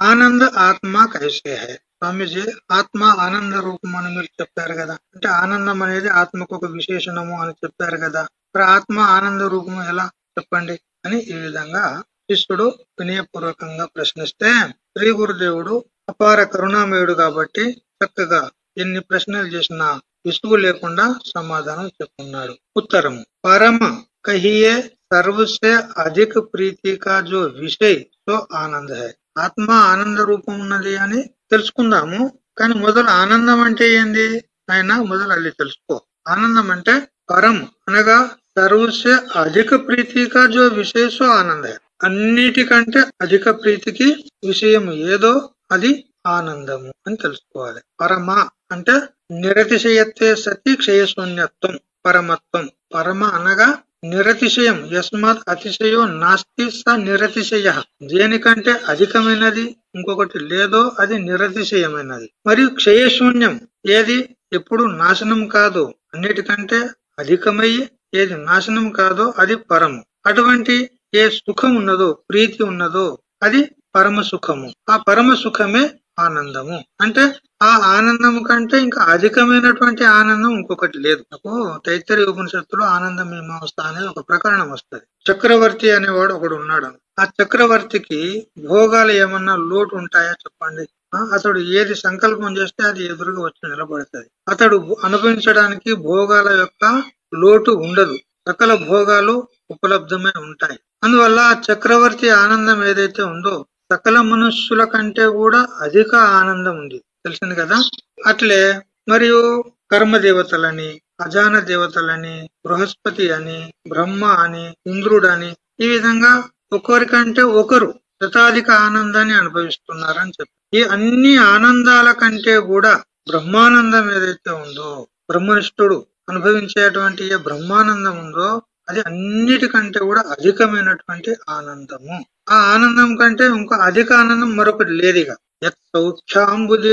ఆనంద ఆత్మ కైసే హై. స్వామీజీ ఆత్మ ఆనంద రూపం అని మీరు చెప్పారు కదా. అంటే ఆనందం అనేది ఆత్మకు ఒక విశేషణము అని చెప్పారు కదా. మరి ఆత్మ ఆనంద రూపము ఎలా? చెప్పండి. అని ఈ విధంగా శిష్యుడు వినయపూర్వకంగా ప్రశ్నిస్తే శ్రీ గురుదేవుడు అపార కరుణామయుడు కాబట్టి చక్కగా ఎన్ని ప్రశ్నలు చేసినా విసుగు లేకుండా సమాధానం చెప్పుకున్నాడు ఉత్తరము పరమ కహియే సర్వసే అధిక ప్రీతి కా జో విషయ సో ఆనంద హై. ఆత్మ ఆనంద రూపం ఉన్నది అని తెలుసుకుందాము. కానీ మొదలు ఆనందం అంటే ఏంది? ఆయన మొదలు అది తెలుసుకో. ఆనందం అంటే పరం అనగా సర్వస్య అధిక ప్రీతిగా జో విషయ ఆనంద. అన్నిటికంటే అధిక ప్రీతికి విషయం ఏదో అది ఆనందము అని తెలుసుకోవాలి. పరమ అంటే నిరతిశయత్వే సతి క్షయశూన్యత్వం పరమత్వం. పరమ అనగా నిరతిశయం. యస్మాత్ అతిశయో నాస్తి స నిరతిశయ. దేనికంటే అధికమైనది ఇంకొకటి లేదో అది నిరతిశయమైనది. మరియు క్షయశూన్యం ఏది? ఎప్పుడు నాశనం కాదు. అన్నిటికంటే అధికమై ఏది నాశనం కాదో అది పరము. అటువంటి ఏ సుఖం ఉన్నదో ప్రీతి ఉన్నదో అది పరమ సుఖము ఆ పరమ సుఖమే ఆనందము. అంటే ఆ ఆనందము కంటే ఇంకా అధికమైనటువంటి ఆనందం ఇంకొకటి లేదు. నాకు తైత్తరి ఉపనిషత్తులో ఆనందం మీమాంస అనేది ఒక ప్రకరణం వస్తది. చక్రవర్తి అనేవాడు ఒకడు ఉన్నాడు. ఆ చక్రవర్తికి భోగాలు ఏమన్నా లోటు ఉంటాయా చెప్పండి? అతడు ఏది సంకల్పం చేస్తే అది ఎదురుగా వచ్చి నిలబడుతుంది. అతడు అనుభవించడానికి భోగాల యొక్క లోటు ఉండదు. సకల భోగాలు ఉపలబ్ధమై ఉంటాయి. అందువల్ల ఆ చక్రవర్తి ఆనందం ఏదైతే ఉందో సకల మనుష్యుల కంటే కూడా అధిక ఆనందం ఉంది. తెలిసింది కదా? అట్లే మరియు కర్మ దేవతలని అజాన దేవతలని బృహస్పతి అని బ్రహ్మ అని ఇంద్రుడని ఈ విధంగా ఒకరికంటే ఒకరు శతాధిక ఆనందాన్ని అనుభవిస్తున్నారని చెప్పి. ఈ అన్ని ఆనందాల కంటే కూడా బ్రహ్మానందం ఏదైతే ఉందో బ్రహ్మనిష్ఠుడు అనుభవించేటువంటి ఏ బ్రహ్మానందం ఉందో అది అన్నిటికంటే కూడా అధికమైనటువంటి ఆనందము. ఆ ఆనందం కంటే ఇంకో అధిక ఆనందం మరొకటి లేదిగా. యత్ సౌఖ్యాంబుది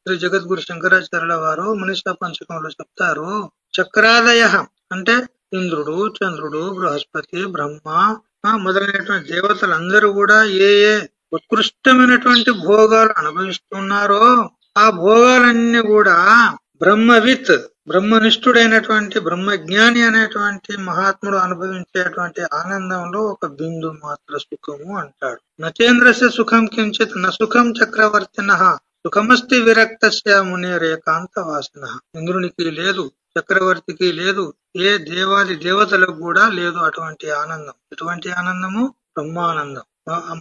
శ్రీ జగద్గురు శంకరాచార్యుల వారు మనిషా పంచకంలో చెప్తారు చక్రాదయ అంటే ఇంద్రుడు చంద్రుడు బృహస్పతి బ్రహ్మ ఆ, మొదలైనటువంటి దేవతలందరూ కూడా ఏ ఏ ఉత్కృష్టమైనటువంటి భోగాలు అనుభవిస్తున్నారో ఆ భోగాలన్నీ కూడా బ్రహ్మవిత్ బ్రహ్మనిష్ఠుడైనటువంటి బ్రహ్మజ్ఞాని అనేటువంటి మహాత్ముడు అనుభవించేటువంటి ఆనందంలో ఒక బిందు మాత్ర సుఖము అంటాడు. నచేంద్రస్య సుఖం కించిత్ న సుఖం చక్రవర్తిన సుఖమస్తి విరక్తస్య మునేరేకాంత వాసన. ఇంద్రునికి లేదు చక్రవర్తికి లేదు ఏ దేవాది దేవతలకు కూడా లేదు అటువంటి ఆనందం. ఎటువంటి ఆనందము? బ్రహ్మానందం.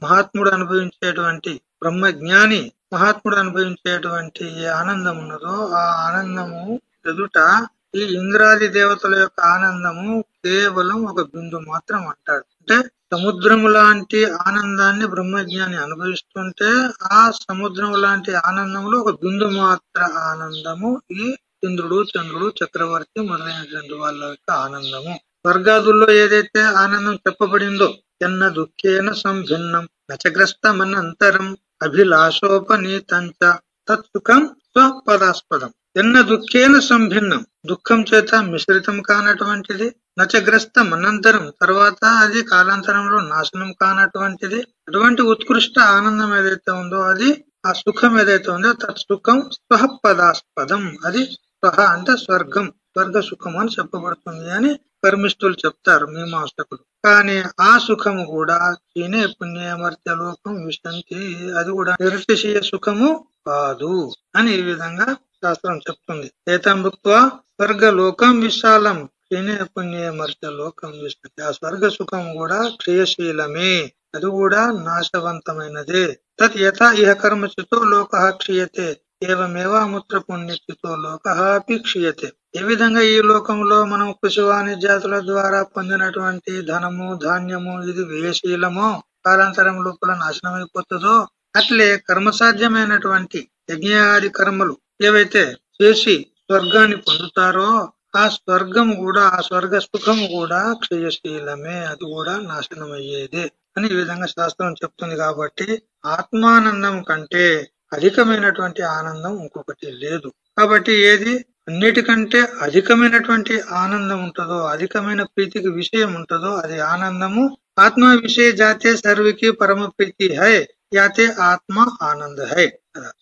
మహాత్ముడు అనుభవించేటువంటి బ్రహ్మ జ్ఞాని మహాత్ముడు అనుభవించేటువంటి ఏ ఆనందం ఉన్నదో ఆ ఆనందము ఎదుట ఈ ఇంద్రాది దేవతల యొక్క ఆనందము కేవలం ఒక బిందు మాత్రం అంటాడు. అంటే సముద్రం లాంటి ఆనందాన్ని బ్రహ్మజ్ఞాని అనుభవిస్తుంటే ఆ సముద్రం లాంటి ఆనందంలో ఒక బిందు మాత్ర ఆనందము ఈ ఇంద్రుడు చంద్రుడు చక్రవర్తి మొదలైనటువంటి వాళ్ళ యొక్క ఆనందము. స్వర్గాదుల్లో ఏదైతే ఆనందం చెప్పబడిందో ఎన్న దుఃఖేన సంభిన్నం నచగ్రస్తమనంతరం అభిలాషోపనీతంచ తత్సుఖం స్వపదాస్పదం. ఎన్న దుఃఖేన సంభిన్నం? దుఃఖం చేత మిశ్రితం కానటువంటిది నచగ్రస్తం అనంతరం తర్వాత అది కాలాంతరంలో నాశనం కానటువంటిది అటువంటి ఉత్కృష్ట ఆనందం ఏదైతే ఉందో అది ఆ సుఖం ఏదైతే ఉందో తత్సుఖం స్వపదాస్పదం. అది స్వహ అంటే స్వర్గం. స్వర్గ సుఖం అని చెప్పబడుతుంది అని పరమిష్ఠులు చెప్తారు మీమాంసకులు కానీ ఆ సుఖము కూడా తినే పుణ్యమర్త్య లోకం విశంతి. అది కూడా నిరతిశయ సుఖము కాదు అని ఈ విధంగా శాస్త్రం చెప్తుంది. ఏతం స్వర్గ లోకం విశాలం క్షీణే పుణ్యమర్త్య లోకం విశంతి. ఆ స్వర్గ సుఖం కూడా క్షయశీలమే అది కూడా నాశవంతమైనదే. తత్ యథా ఇహ కర్మచితో లోక క్షీయతే ఏవమేవాముత్ర పుణ్యచితో లోక అపి క్షీయతే ఈ విధంగా ఈ లోకంలో మనం కుశవాని జాతుల ద్వారా పొందినటువంటి ధనము ధాన్యము ఇది వ్యయశీలము కాలాంతరం లోపల నాశనం అయిపోతుందో అట్లే కర్మసాధ్యమైనటువంటి యజ్ఞాది కర్మలు ఏవైతే చేసి స్వర్గాన్ని పొందుతారో ఆ స్వర్గం కూడా ఆ స్వర్గ సుఖము కూడా క్షయశీలమే అది కూడా నాశనం అయ్యేదే అని ఈ విధంగా శాస్త్రం చెప్తుంది కాబట్టి ఆత్మానందం కంటే అధికమైనటువంటి ఆనందం ఇంకొకటి లేదు. కాబట్టి ఏది? అన్నిటికంటే అధికమైనటువంటి ఆనందం ఉంటుందో అధికమైన ప్రీతికి విషయం ఉంటుందో అది ఆనందము. ఆత్మ విషయ జాతే సర్వకి పరమ ప్రీతి హై యాతే ఆత్మ ఆనంద హై.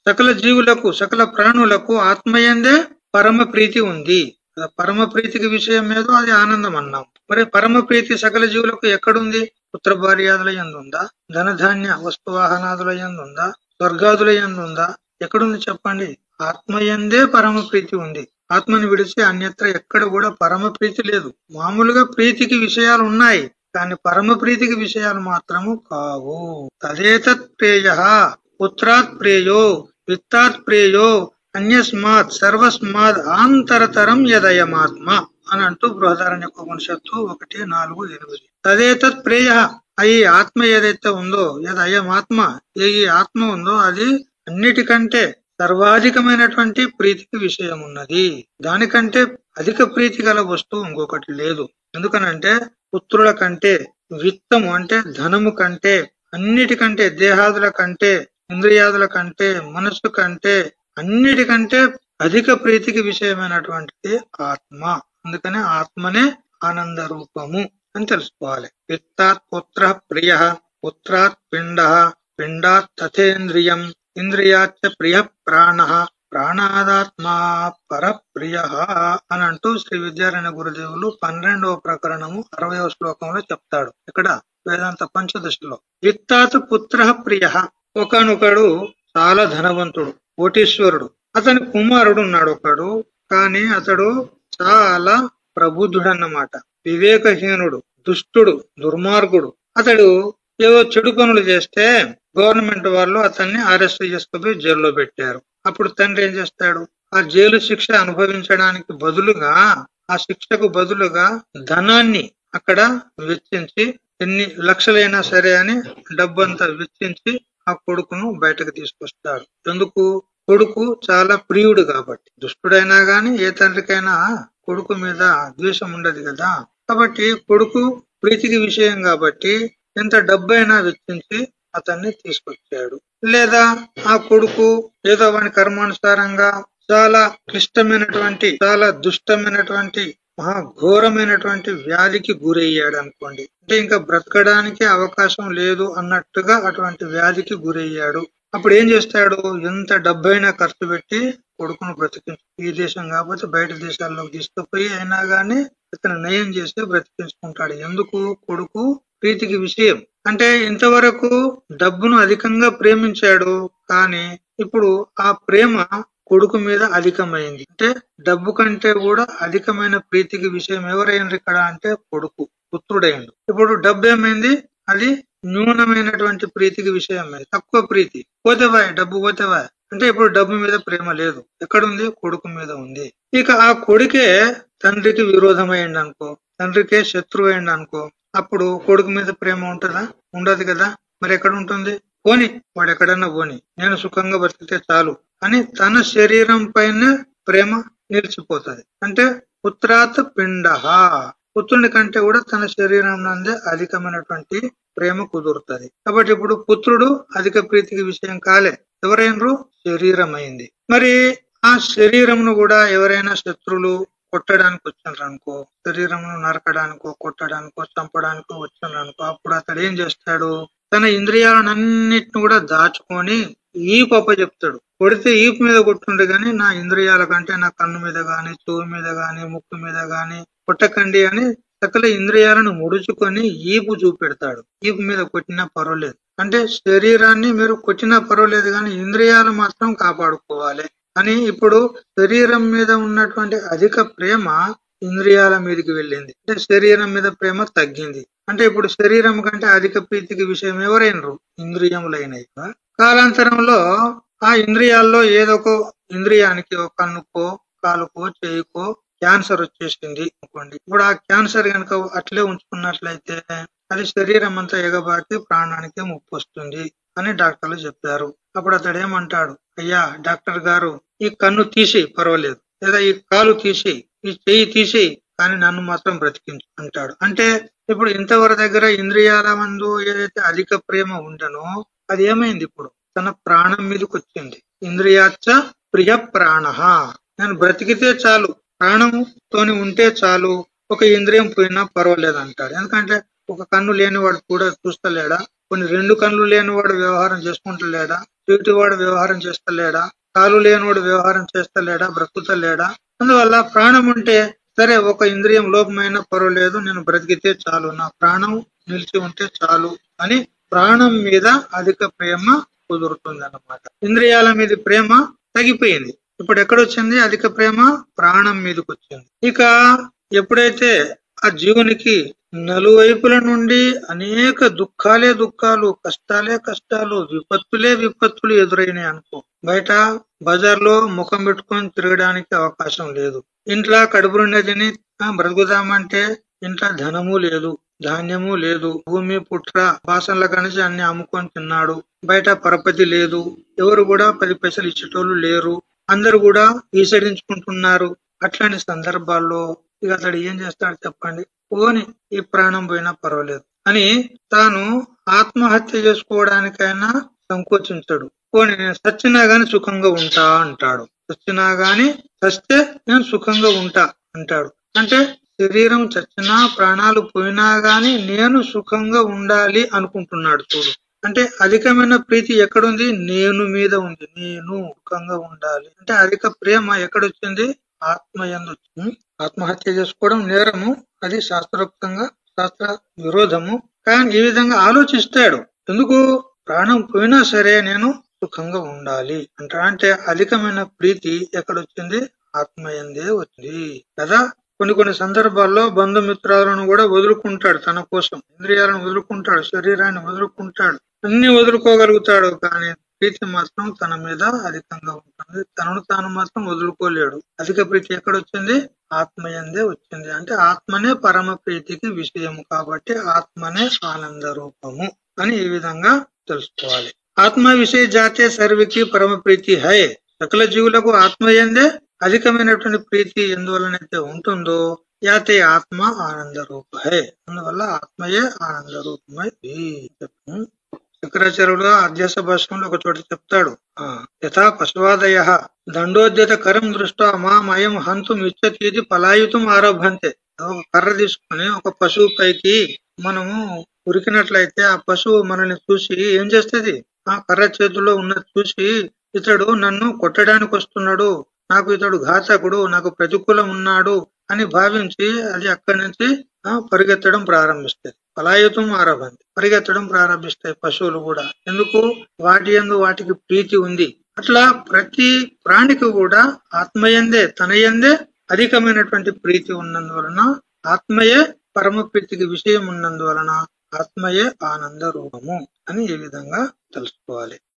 సకల జీవులకు సకల ప్రాణులకు ఆత్మయందే పరమ ప్రీతి ఉంది. పరమ ప్రీతికి విషయం ఏదో అది ఆనందం అన్నాం. మరి పరమ ప్రీతి సకల జీవులకు ఎక్కడుంది? పుత్ర భార్యాదుల ఎందుందా ధనధాన్య వస్తువాహనాదుల ఎందుందా స్వర్గాదుల ఉందా ఎక్కడుంది చెప్పండి? ఆత్మయందే పరమ ప్రీతి ఉంది. ఆత్మని విడిచి అన్యత్ర ఎక్కడ కూడా పరమ ప్రీతి లేదు. మామూలుగా ప్రీతికి విషయాలు ఉన్నాయి కానీ పరమ ప్రీతికి విషయాలు మాత్రము కావు. తదేతత్ ప్రేయ పుత్రాత్ ప్రేయో విత్తాత్ ప్రేయో అన్యస్మాత్ సర్వస్మాత్ ఆంతరతరం యదయమాత్మ అని అంటూ బృహదారణ్య ఉపనిషత్తు ఒకటి నాలుగు ఎనిమిది. తదేతత్ ప్రేయ ఈ ఆత్మ ఏదైతే ఉందో ఏదయం ఆత్మ ఏ ఈ ఆత్మ ఉందో అది అన్నిటికంటే సర్వాధికమైనటువంటి ప్రీతికి విషయం ఉన్నది దానికంటే అధిక ప్రీతి గల వస్తువు ఇంకొకటి లేదు. ఎందుకనంటే పుత్రుల కంటే విత్తము అంటే ధనము కంటే అన్నిటికంటే దేహాదుల కంటే ఇంద్రియాదుల కంటే మనస్సు కంటే అన్నిటికంటే అధిక ప్రీతికి విషయమైనటువంటిది ఆత్మ. అందుకనే ఆత్మనే ఆనంద రూపము అని తెలుసుకోవాలి. విత్తాత్ పుత్ర ప్రియ పుత్రాత్ పిండ పిండాత్ తథేంద్రియం. ఇంద్రియాచ ప్రియ ప్రాణ ప్రాణాదాత్మా పరప్రియ అని అంటూ శ్రీ విద్యారాయణ గురుదేవులు పన్నెండవ ప్రకరణము అరవయవ శ్లోకంలో చెప్తాడు. ఇక్కడ వేదాంత పంచదశలో. విత్తాత్ పుత్ర ప్రియ. ఒకనొకడు చాలా ధనవంతుడు కోటీశ్వరుడు. అతని కుమారుడు ఉన్నాడు ఒకడు కానీ అతడు చాలా ప్రబుద్ధుడు అన్నమాట వివేకహీనుడు దుష్టుడు దుర్మార్గుడు. అతడు ఏదో చెడు పనులు చేస్తే గవర్నమెంట్ వాళ్ళు అతన్ని అరెస్ట్ చేసుకుపోయి జైల్లో పెట్టారు. అప్పుడు తండ్రి ఏం చేస్తాడు? ఆ జైలు శిక్ష అనుభవించడానికి బదులుగా ఆ శిక్షకు బదులుగా ధనాన్ని అక్కడ వెచ్చించి ఎన్ని లక్షలైనా సరే అని డబ్బంతా వెచ్చించి ఆ కొడుకును బయటకు తీసుకొస్తాడు. ఎందుకు? కొడుకు చాలా ప్రియుడు కాబట్టి. దుష్టుడైనా గాని ఏ తండ్రికైనా కొడుకు మీద ద్వేషం ఉండదు కదా. కాబట్టి కొడుకు ప్రీతికి విషయం కాబట్టి ఎంత డబ్బైనా వెచ్చించి అతన్ని తీసుకొచ్చాడు. లేదా ఆ కొడుకు ఏదో వాని కర్మానుసారంగా చాలా క్లిష్టమైనటువంటి చాలా దుష్టమైనటువంటి మహా ఘోరమైనటువంటి వ్యాధికి గురయ్యాడు అనుకోండి. అంటే ఇంకా బ్రతకడానికి అవకాశం లేదు అన్నట్టుగా అటువంటి వ్యాధికి గురయ్యాడు. అప్పుడు ఏం చేస్తాడు? ఎంత డబ్బైనా ఖర్చు పెట్టి కొడుకును బ్రతికించు ఈ దేశం కాకపోతే బయట దేశాల్లోకి తీసుకుపోయి అయినా గానీ ఇతను నయం చేసి బ్రతికించుకుంటాడు. ఎందుకు? కొడుకు ప్రీతికి విషయం. అంటే ఇంతవరకు డబ్బును అధికంగా ప్రేమించాడు కానీ ఇప్పుడు ఆ ప్రేమ కొడుకు మీద అధికమైంది. అంటే డబ్బు కంటే కూడా అధికమైన ప్రీతికి విషయం ఎవరైంది ఇక్కడ అంటే కొడుకు పుత్రుడైండు. ఇప్పుడు డబ్బు ఏమైంది అది న్యూనమైనటువంటి ప్రీతికి విషయం తక్కువ ప్రీతి. పోతేవా డబ్బు పోతేవా అంటే ఇప్పుడు డబ్బు మీద ప్రేమ లేదు. ఎక్కడుంది? కొడుకు మీద ఉంది. ఇక ఆ కొడుకే తండ్రికి విరోధమైంది అనుకో తండ్రికే శత్రువు అయింది అనుకో అప్పుడు కొడుకు మీద ప్రేమ ఉంటుందా? ఉండదు కదా. మరి ఎక్కడ ఉంటుంది? పోని వాడు ఎక్కడన్నా పోని నేను సుఖంగా బతికితే చాలు అని తన శరీరం పైన ప్రేమ నిలిచిపోతుంది. అంటే పుత్రాత్ పిండ పుత్రుని కంటే కూడా తన శరీరం నందే అధికమైనటువంటి ప్రేమ కుదురుతుంది. కాబట్టి ఇప్పుడు పుత్రుడు అధిక ప్రీతికి విషయం కాలే. ఎవరైనరు? శరీరం అయింది మరి ఆ శరీరమును కూడా ఎవరైనా శత్రులు కొట్టడానికి వచ్చినారు అనుకో శరీరమును నరకడానికో కొట్టడానికో చంపడానికో వచ్చినారు అనుకో అప్పుడు అతడు ఏం చేస్తాడు? తన ఇంద్రియాలన్నిటిని కూడా దాచుకొని ఈపు అప్ప చెప్తాడు. కొడితే ఈపు మీద కొట్టుండే గాని నా ఇంద్రియాల కంటే నా కన్ను మీద గాని చెవు మీద గాని ముక్కు మీద గాని కొట్టకండి అని సకల ఇంద్రియాలను ముడుచుకొని ఈపు చూపెడతాడు. ఈపు మీద కొట్టినా పర్వాలేదు. అంటే శరీరాన్ని మీరు కొట్టినా పర్వాలేదు కానీ ఇంద్రియాలు మాత్రం కాపాడుకోవాలి. అని ఇప్పుడు శరీరం మీద ఉన్నటువంటి అధిక ప్రేమ ఇంద్రియాల మీదకి వెళ్ళింది. అంటే శరీరం మీద ప్రేమ తగ్గింది. అంటే ఇప్పుడు శరీరం కంటే అధిక ప్రీతికి విషయం ఎవరైనరు? ఇంద్రియములైనవి కాలాంతరంలో ఆ ఇంద్రియాల్లో ఏదో ఒక ఇంద్రియానికి ఒక కన్నుకో కాలుకో చేయికో క్యాన్సర్ వచ్చేసింది అనుకోండి. ఇప్పుడు ఆ క్యాన్సర్ కనుక అట్లే ఉంచుకున్నట్లయితే అది శరీరం అంతా ఎగబాకి ప్రాణానికి ముప్పు వస్తుంది అని డాక్టర్లు చెప్పారు. అప్పుడు అతడు ఏమంటాడు? అయ్యా డాక్టర్ గారు ఈ కన్ను తీసి పర్వాలేదు. లేదా ఈ కాలు తీసి ఈ చెయ్యి తీసి కానీ నన్ను మాత్రం బ్రతికించు అంటాడు. అంటే ఇప్పుడు ఇంతవరకు దగ్గర ఇంద్రియాల మందు ఏదైతే అధిక ప్రేమ ఉండనో అది ఏమైంది ఇప్పుడు? తన ప్రాణం మీదకి వచ్చింది ఇంద్రియాచ ప్రియ ప్రాణ. నేను బ్రతికితే చాలు ప్రాణంతోని ఉంటే చాలు ఒక ఇంద్రియం పోయినా పర్వాలేదు అంటాడు ఎందుకంటే ఒక కన్ను లేనివాడు కూడా చూస్తలేడా? కొన్ని రెండు కన్నులు లేనివాడు వ్యవహారం చేసుకుంటలేడా? వాడు వ్యవహారం చేస్తలేడా? కాలు లేనివాడు వ్యవహారం చేస్తలేడా? బ్రతుకుతలేడా? అందువల్ల ప్రాణం ఉంటే సరే ఒక ఇంద్రియం లోపమైనా పర్వాలేదు నేను బ్రతికితే చాలు నా ప్రాణం నిలిచి ఉంటే చాలు అని ప్రాణం మీద అధిక ప్రేమ కుదురుతుంది అన్నమాట ఇంద్రియాల మీద ప్రేమ తగ్గిపోయింది. ఇప్పుడు ఎక్కడొచ్చింది? అధిక ప్రేమ ప్రాణం మీదకి వచ్చింది ఇక ఎప్పుడైతే ఆ జీవునికి నలువైపుల నుండి అనేక దుఃఖాలే దుఃఖాలు కష్టాలే కష్టాలు విపత్తులే విపత్తులు ఎదురైనాయి అనుకో. బయట బజార్లో ముఖం పెట్టుకొని తిరగడానికి అవకాశం లేదు. ఇంట్లో కడుపు తిని బ్రతుకుదామంటే ఇంట్లో ధనము లేదు ధాన్యము లేదు. భూమి పుట్ర వాసనల కనిసి అన్ని అమ్ముకొని తిన్నాడు. బయట పరపతి లేదు. ఎవరు కూడా పది పైసలు ఇచ్చేటోళ్ళు లేరు. అందరు కూడా ఈసడించుకుంటున్నారు అట్లాంటి సందర్భాల్లో ఇక అతడు ఏం చేస్తాడు చెప్పండి. పోని ఈ ప్రాణం పోయినా పర్వాలేదు. అని తాను ఆత్మహత్య చేసుకోవడానికైనా సంకోచించడు. పోని నేను సచ్చినా గాని సుఖంగా ఉంటా అంటాడు. చచ్చినా గాని చస్తే నేను సుఖంగా ఉంటా అంటాడు. అంటే శరీరం చచ్చినా ప్రాణాలు పోయినా గాని నేను సుఖంగా ఉండాలి అనుకుంటున్నాడు చూడు. అంటే అధికమైన ప్రీతి ఎక్కడుంది? నేను మీద ఉంది. నేను సుఖంగా ఉండాలి. అంటే అధిక ప్రేమ ఎక్కడొచ్చింది? ఆత్మయందు ఆత్మహత్య చేసుకోవడం నేరము అది శాస్త్రోక్తంగా శాస్త్ర విరోధము. కానీ ఈ విధంగా ఆలోచిస్తాడు. ఎందుకు? ప్రాణం పోయినా సరే నేను సుఖంగా ఉండాలి అంటే అధికమైన ప్రీతి ఎక్కడొచ్చింది? ఆత్మయందే వచ్చింది. కదా? కొన్ని కొన్ని సందర్భాల్లో బంధుమిత్రాలను కూడా వదులుకుంటాడు తన కోసం. ఇంద్రియాలను వదులుకుంటాడు శరీరాన్ని వదులుకుంటాడు. అన్ని వదులుకోగలుగుతాడు. కానీ ప్రీతి మాత్రం తన మీద అధికంగా ఉంటుంది. తనను తాను మాత్రం వదులుకోలేడు. అధిక ప్రీతి ఎక్కడొచ్చింది? ఆత్మయందే వచ్చింది. అంటే ఆత్మనే పరమ ప్రీతికి విషయము కాబట్టి ఆత్మనే ఆనంద రూపము అని ఈ విధంగా తెలుసుకోవాలి. ఆత్మ విషయ జాతే సర్వికి పరమ ప్రీతి హై. సకల జీవులకు ఆత్మయందే అధికమైనటువంటి ప్రీతి ఎందువలనైతే ఉంటుందో యాతే ఆత్మ ఆనంద రూప హై. అందువల్ల ఆత్మయే ఆనంద రూపమై. శంకరాచార్యుడు అధ్యాస భాషంలో ఒక చోట చెప్తాడు. యథా పశువాదయ దండోద్యత కరం దృష్ట్యా మామయం హంతుం ఇచ్చతీది పలాయుతం ఆరోభంతే ఒక కర్ర తీసుకుని ఒక పశువు పైకి మనము ఉరికినట్లయితే ఆ పశువు మనల్ని చూసి ఏం చేస్తుంది? ఆ కర్ర చేతిలో ఉన్నది చూసి ఇతడు నన్ను కొట్టడానికి వస్తున్నాడు నాకు ఇతడు ఘాతకుడు నాకు ప్రతికూలం ఉన్నాడు అని భావించి అది అక్కడి నుంచి పరిగెత్తడం ప్రారంభిస్తుంది. పలాయుతం ఆరభంతి పరిగెత్తడం ప్రారంభిస్తాయి పశువులు కూడా. ఎందుకు? వాటి ఎందు వాటికి ప్రీతి ఉంది. అట్లా ప్రతి ప్రాణికి కూడా ఆత్మయందే తనయందే అధికమైనటువంటి ప్రీతి ఉన్నందువలన ఆత్మయే పరమ ప్రీతికి విషయం ఉన్నందువలన ఆత్మయే ఆనంద రూపము అని ఈ విధంగా తెలుసుకోవాలి.